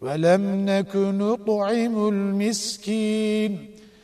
ولم نك نطعم المسكين